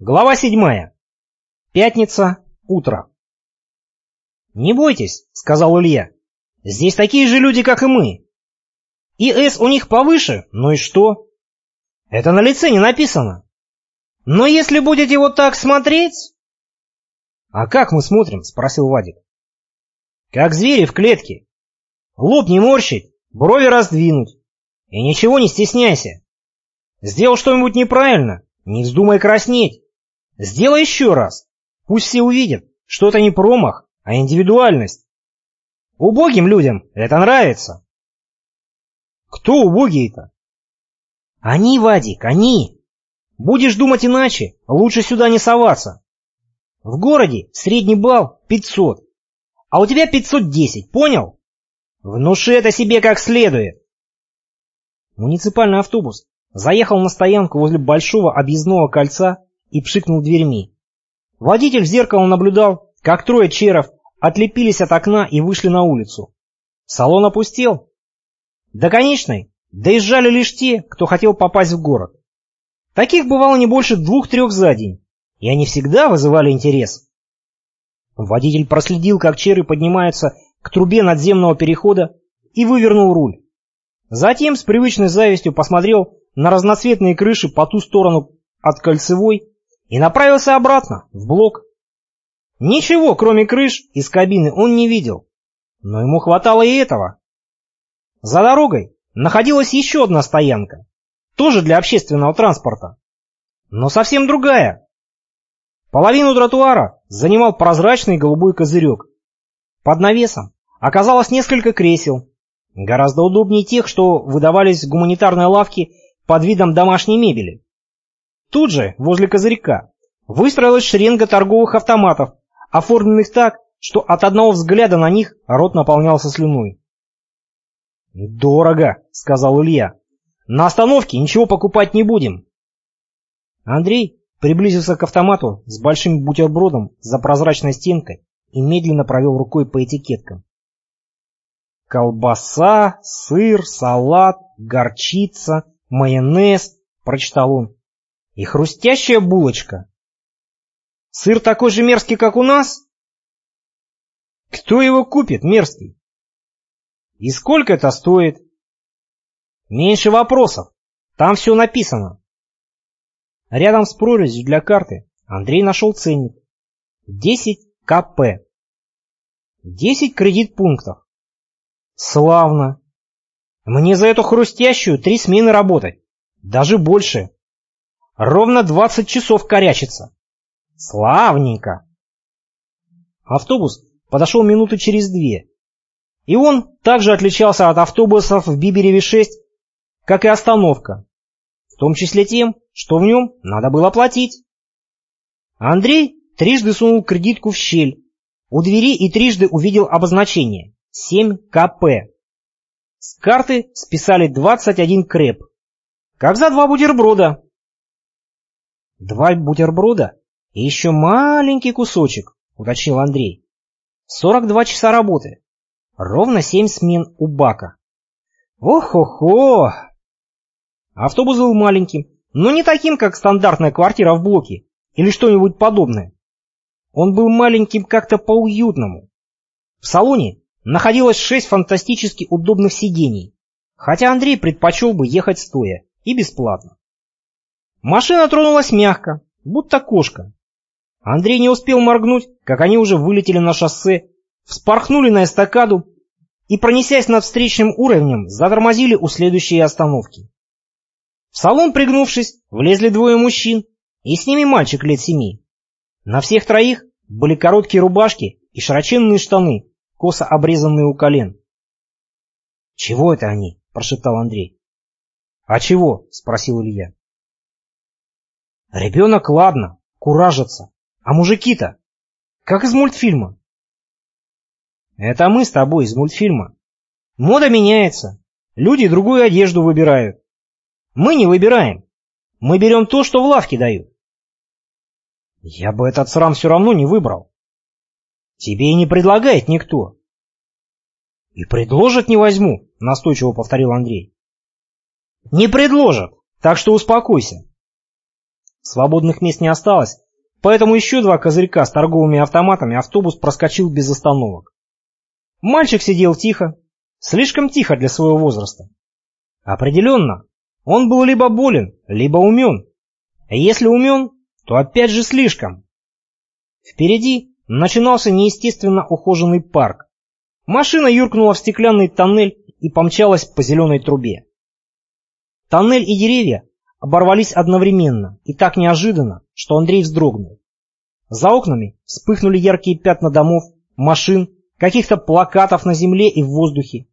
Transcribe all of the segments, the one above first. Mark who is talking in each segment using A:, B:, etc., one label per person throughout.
A: Глава седьмая. Пятница. Утро. «Не бойтесь», — сказал Илья. «Здесь такие же люди, как и мы. И С у них повыше, ну и что? Это на лице не написано. Но если будете вот так смотреть...» «А как мы смотрим?» — спросил Вадик. «Как звери в клетке. Лоб не морщить, брови раздвинуть. И ничего не стесняйся. Сделал что-нибудь неправильно, не вздумай краснеть. Сделай еще раз. Пусть все увидят, что это не промах, а индивидуальность. Убогим людям это нравится. Кто убогие-то? Они, Вадик, они. Будешь думать иначе, лучше сюда не соваться. В городе средний балл 500, а у тебя 510, понял? Внуши это себе как следует. Муниципальный автобус заехал на стоянку возле большого объездного кольца и пшикнул дверьми. Водитель в зеркало наблюдал, как трое черов отлепились от окна и вышли на улицу. Салон опустел. До конечной доезжали лишь те, кто хотел попасть в город. Таких бывало не больше двух-трех за день, и они всегда вызывали интерес. Водитель проследил, как черы поднимаются к трубе надземного перехода и вывернул руль. Затем с привычной завистью посмотрел на разноцветные крыши по ту сторону от кольцевой и направился обратно, в блок. Ничего, кроме крыш, из кабины он не видел, но ему хватало и этого. За дорогой находилась еще одна стоянка, тоже для общественного транспорта, но совсем другая. Половину тротуара занимал прозрачный голубой козырек. Под навесом оказалось несколько кресел, гораздо удобнее тех, что выдавались в гуманитарной лавке под видом домашней мебели. Тут же, возле козырька, выстроилась шеренга торговых автоматов, оформленных так, что от одного взгляда на них рот наполнялся слюной. «Дорого», — сказал Илья. «На остановке ничего покупать не будем». Андрей приблизился к автомату с большим бутербродом за прозрачной стенкой и медленно провел рукой по этикеткам. «Колбаса, сыр, салат, горчица, майонез», — прочитал он и хрустящая булочка. Сыр такой же мерзкий, как у нас? Кто его купит, мерзкий? И сколько это стоит? Меньше вопросов. Там все написано. Рядом с прорезью для карты Андрей нашел ценник. 10 КП. 10 кредит пунктов. Славно. Мне за эту хрустящую три смены работать. Даже больше. Ровно двадцать часов корячится. Славненько. Автобус подошел минуты через две. И он также отличался от автобусов в Бибереве-6, как и остановка. В том числе тем, что в нем надо было платить. Андрей трижды сунул кредитку в щель. У двери и трижды увидел обозначение 7 КП. С карты списали 21 крэп. Как за два бутерброда. Два бутерброда и еще маленький кусочек, уточнил Андрей. Сорок два часа работы. Ровно семь смен у бака. Ох-хо-хо! Автобус был маленьким, но не таким, как стандартная квартира в блоке или что-нибудь подобное. Он был маленьким как-то по-уютному. В салоне находилось шесть фантастически удобных сидений, хотя Андрей предпочел бы ехать стоя и бесплатно. Машина тронулась мягко, будто кошка. Андрей не успел моргнуть, как они уже вылетели на шоссе, вспорхнули на эстакаду и, пронесясь над встречным уровнем, затормозили у следующей остановки. В салон, пригнувшись, влезли двое мужчин, и с ними мальчик лет семи. На всех троих были короткие рубашки и широченные штаны, косо обрезанные у колен. «Чего это они?» – прошептал Андрей. «А чего?» – спросил Илья. Ребенок, ладно, куражится. А мужики-то? Как из мультфильма. Это мы с тобой из мультфильма. Мода меняется. Люди другую одежду выбирают. Мы не выбираем. Мы берем то, что в лавке дают. Я бы этот срам все равно не выбрал. Тебе и не предлагает никто. И предложат не возьму, настойчиво повторил Андрей. Не предложат, так что успокойся. Свободных мест не осталось, поэтому еще два козырька с торговыми автоматами автобус проскочил без остановок. Мальчик сидел тихо, слишком тихо для своего возраста. Определенно, он был либо болен, либо умен. Если умен, то опять же слишком. Впереди начинался неестественно ухоженный парк. Машина юркнула в стеклянный тоннель и помчалась по зеленой трубе. Тоннель и деревья оборвались одновременно и так неожиданно, что Андрей вздрогнул. За окнами вспыхнули яркие пятна домов, машин, каких-то плакатов на земле и в воздухе,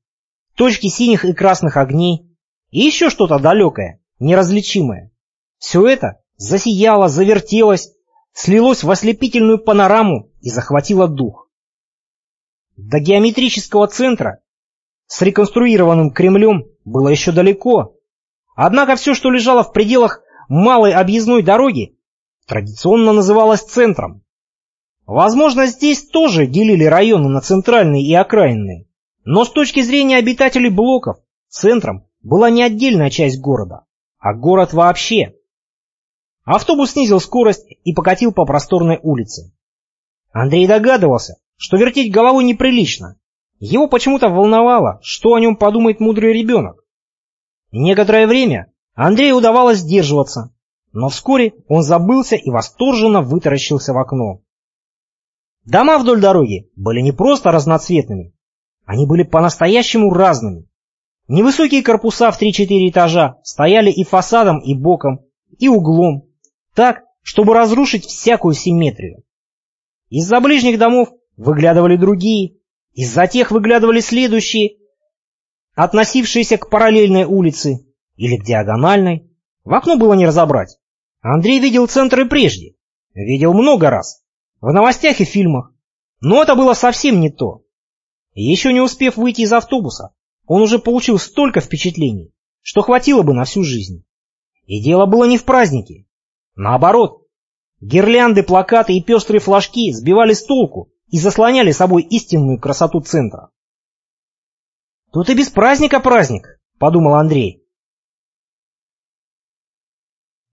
A: точки синих и красных огней и еще что-то далекое, неразличимое. Все это засияло, завертелось, слилось в ослепительную панораму и захватило дух. До геометрического центра с реконструированным Кремлем было еще далеко. Однако все, что лежало в пределах малой объездной дороги, традиционно называлось центром. Возможно, здесь тоже делили районы на центральные и окраинные, но с точки зрения обитателей блоков, центром была не отдельная часть города, а город вообще. Автобус снизил скорость и покатил по просторной улице. Андрей догадывался, что вертеть головой неприлично. Его почему-то волновало, что о нем подумает мудрый ребенок. Некоторое время Андрею удавалось сдерживаться, но вскоре он забылся и восторженно вытаращился в окно. Дома вдоль дороги были не просто разноцветными, они были по-настоящему разными. Невысокие корпуса в 3-4 этажа стояли и фасадом, и боком, и углом, так, чтобы разрушить всякую симметрию. Из-за ближних домов выглядывали другие, из-за тех выглядывали следующие, относившиеся к параллельной улице или к диагональной. В окно было не разобрать. Андрей видел центры прежде, видел много раз, в новостях и фильмах, но это было совсем не то. Еще не успев выйти из автобуса, он уже получил столько впечатлений, что хватило бы на всю жизнь. И дело было не в празднике. Наоборот, гирлянды, плакаты и пестрые флажки сбивали с толку и заслоняли собой истинную красоту центра. «Тут и без праздника праздник», — подумал Андрей.